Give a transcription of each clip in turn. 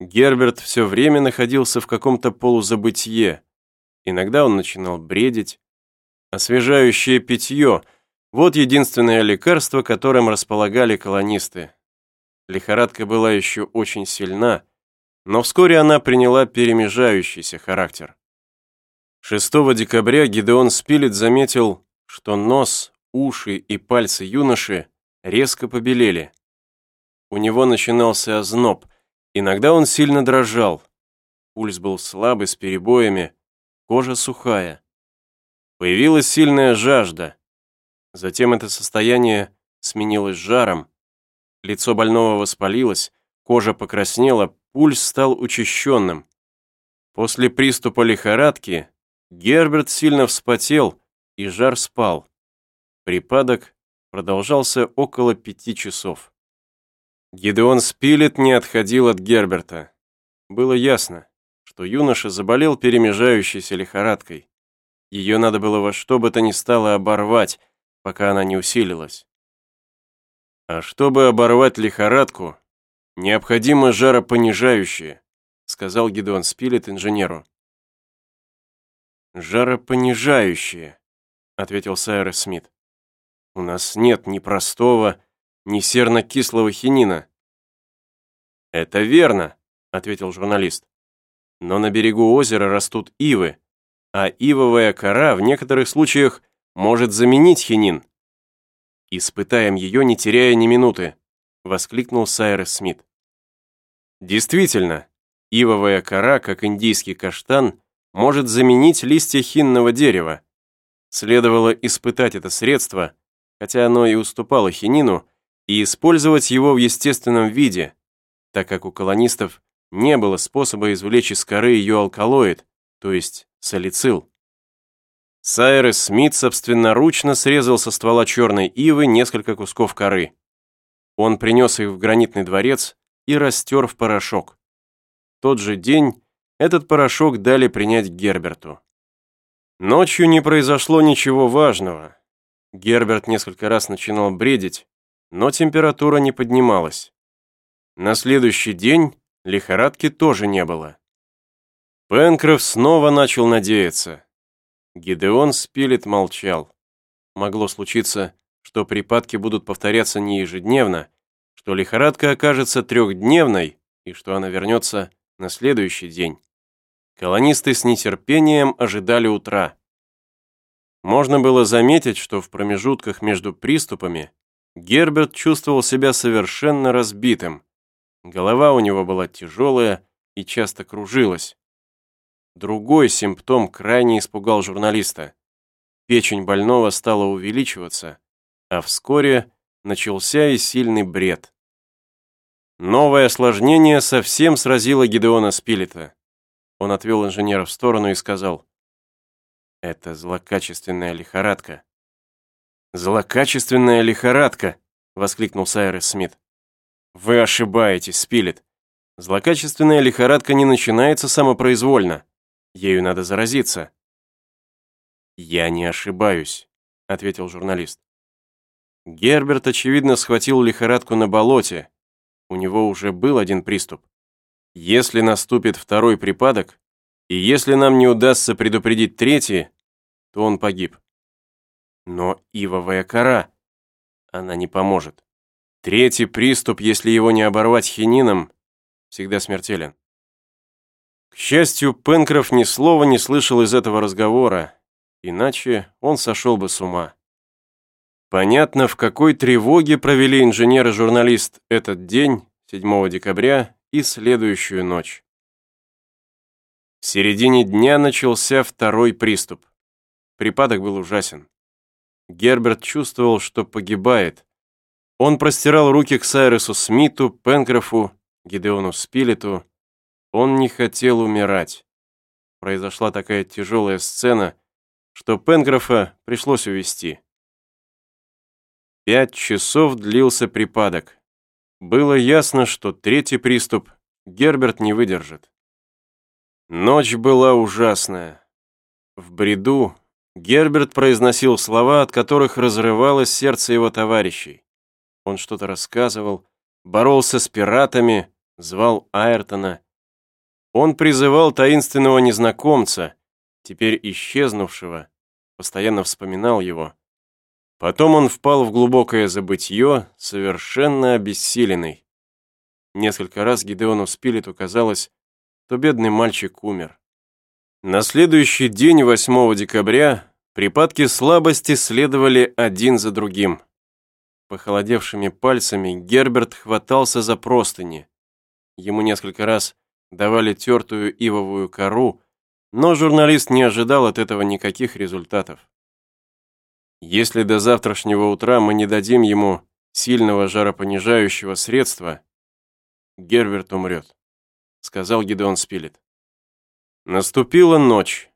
Герберт все время находился в каком-то полузабытье. Иногда он начинал бредить. Освежающее питье – вот единственное лекарство, которым располагали колонисты. Лихорадка была еще очень сильна, но вскоре она приняла перемежающийся характер. 6 декабря Гидеон Спилет заметил, что нос, уши и пальцы юноши резко побелели. У него начинался озноб, иногда он сильно дрожал. Пульс был слабый, с перебоями, кожа сухая. Появилась сильная жажда. Затем это состояние сменилось жаром. Лицо больного воспалилось, кожа покраснела, пульс стал учащенным. После приступа лихорадки Герберт сильно вспотел, и жар спал. Припадок продолжался около пяти часов. Гидеон Спилет не отходил от Герберта. Было ясно, что юноша заболел перемежающейся лихорадкой. Ее надо было во что бы то ни стало оборвать, пока она не усилилась. А чтобы оборвать лихорадку, необходимо жаропонижающее, сказал Гидеон Спилет инженеру. «Жаропонижающее», — ответил Сайрес Смит. «У нас нет ни простого, ни серно-кислого хинина». «Это верно», — ответил журналист. «Но на берегу озера растут ивы, а ивовая кора в некоторых случаях может заменить хинин». «Испытаем ее, не теряя ни минуты», — воскликнул Сайрес Смит. Действительно, ивовая кора, как индийский каштан, может заменить листья хинного дерева. Следовало испытать это средство, хотя оно и уступало хинину, и использовать его в естественном виде, так как у колонистов не было способа извлечь из коры ее алкалоид, то есть салицил. Сайрес Смит собственноручно срезал со ствола черной ивы несколько кусков коры. Он принес их в гранитный дворец и растер в порошок. В тот же день этот порошок дали принять Герберту. Ночью не произошло ничего важного. Герберт несколько раз начинал бредить, но температура не поднималась. На следующий день лихорадки тоже не было. Пенкроф снова начал надеяться. Гидеон Спилет молчал. Могло случиться, что припадки будут повторяться не ежедневно, что лихорадка окажется трехдневной и что она вернется на следующий день. Колонисты с нетерпением ожидали утра. Можно было заметить, что в промежутках между приступами Герберт чувствовал себя совершенно разбитым. Голова у него была тяжелая и часто кружилась. Другой симптом крайне испугал журналиста. Печень больного стала увеличиваться, а вскоре начался и сильный бред. Новое осложнение совсем сразило Гидеона Спилета. Он отвел инженера в сторону и сказал, «Это злокачественная лихорадка». «Злокачественная лихорадка!» — воскликнул Сайрес Смит. «Вы ошибаетесь, Спилет. Злокачественная лихорадка не начинается самопроизвольно. Ею надо заразиться». «Я не ошибаюсь», — ответил журналист. Герберт, очевидно, схватил лихорадку на болоте. У него уже был один приступ. Если наступит второй припадок, и если нам не удастся предупредить третий, то он погиб. Но ивовая кора, она не поможет. Третий приступ, если его не оборвать хинином, всегда смертелен. К счастью, Пенкроф ни слова не слышал из этого разговора, иначе он сошел бы с ума. Понятно, в какой тревоге провели инженер и журналист этот день, 7 декабря, и следующую ночь. В середине дня начался второй приступ. Припадок был ужасен. Герберт чувствовал, что погибает. Он простирал руки к Сайресу Смиту, Пенкрофу, Гидеону Спилету. Он не хотел умирать. Произошла такая тяжелая сцена, что Пенкрофа пришлось увести. Пять часов длился припадок. Было ясно, что третий приступ Герберт не выдержит. Ночь была ужасная. В бреду Герберт произносил слова, от которых разрывалось сердце его товарищей. Он что-то рассказывал, боролся с пиратами, звал Айртона, Он призывал таинственного незнакомца, теперь исчезнувшего, постоянно вспоминал его. Потом он впал в глубокое забытье, совершенно обессиленный. Несколько раз Гидеону Спилету казалось, что бедный мальчик умер. На следующий день, 8 декабря, припадки слабости следовали один за другим. Похолодевшими пальцами Герберт хватался за простыни. Ему несколько раз давали тертую ивовую кору, но журналист не ожидал от этого никаких результатов. Если до завтрашнего утра мы не дадим ему сильного жаропонижающего средства, Герберт умрет, сказал Гидеон Спилет. Наступила ночь.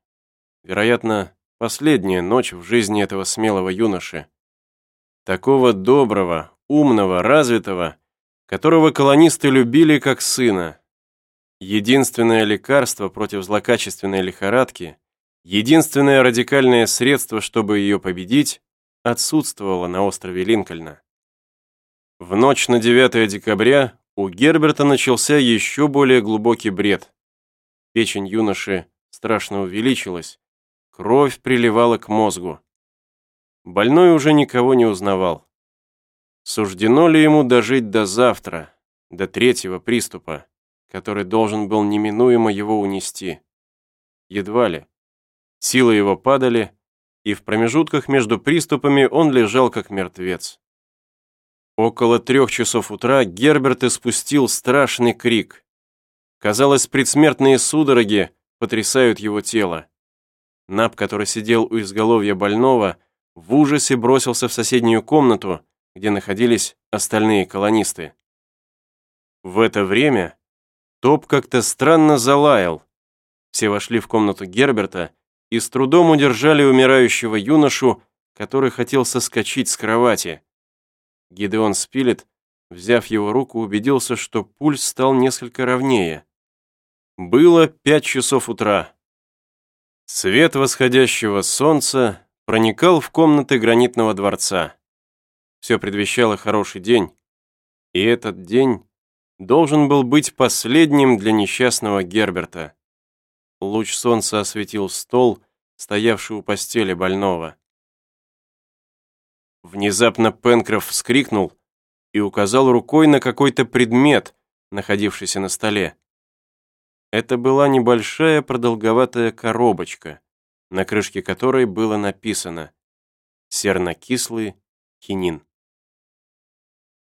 Вероятно, последняя ночь в жизни этого смелого юноши. Такого доброго, умного, развитого, которого колонисты любили как сына, Единственное лекарство против злокачественной лихорадки, единственное радикальное средство, чтобы ее победить, отсутствовало на острове Линкольна. В ночь на 9 декабря у Герберта начался еще более глубокий бред. Печень юноши страшно увеличилась, кровь приливала к мозгу. Больной уже никого не узнавал. Суждено ли ему дожить до завтра, до третьего приступа? который должен был неминуемо его унести. Едва ли. Силы его падали, и в промежутках между приступами он лежал как мертвец. Около трех часов утра Герберт испустил страшный крик. Казалось, предсмертные судороги потрясают его тело. Наб, который сидел у изголовья больного, в ужасе бросился в соседнюю комнату, где находились остальные колонисты. В это время Топ как-то странно залаял. Все вошли в комнату Герберта и с трудом удержали умирающего юношу, который хотел соскочить с кровати. Гидеон Спилет, взяв его руку, убедился, что пульс стал несколько ровнее. Было пять часов утра. Свет восходящего солнца проникал в комнаты гранитного дворца. Все предвещало хороший день. И этот день должен был быть последним для несчастного Герберта. Луч солнца осветил стол, стоявший у постели больного. Внезапно Пенкроф вскрикнул и указал рукой на какой-то предмет, находившийся на столе. Это была небольшая продолговатая коробочка, на крышке которой было написано «Сернокислый хинин».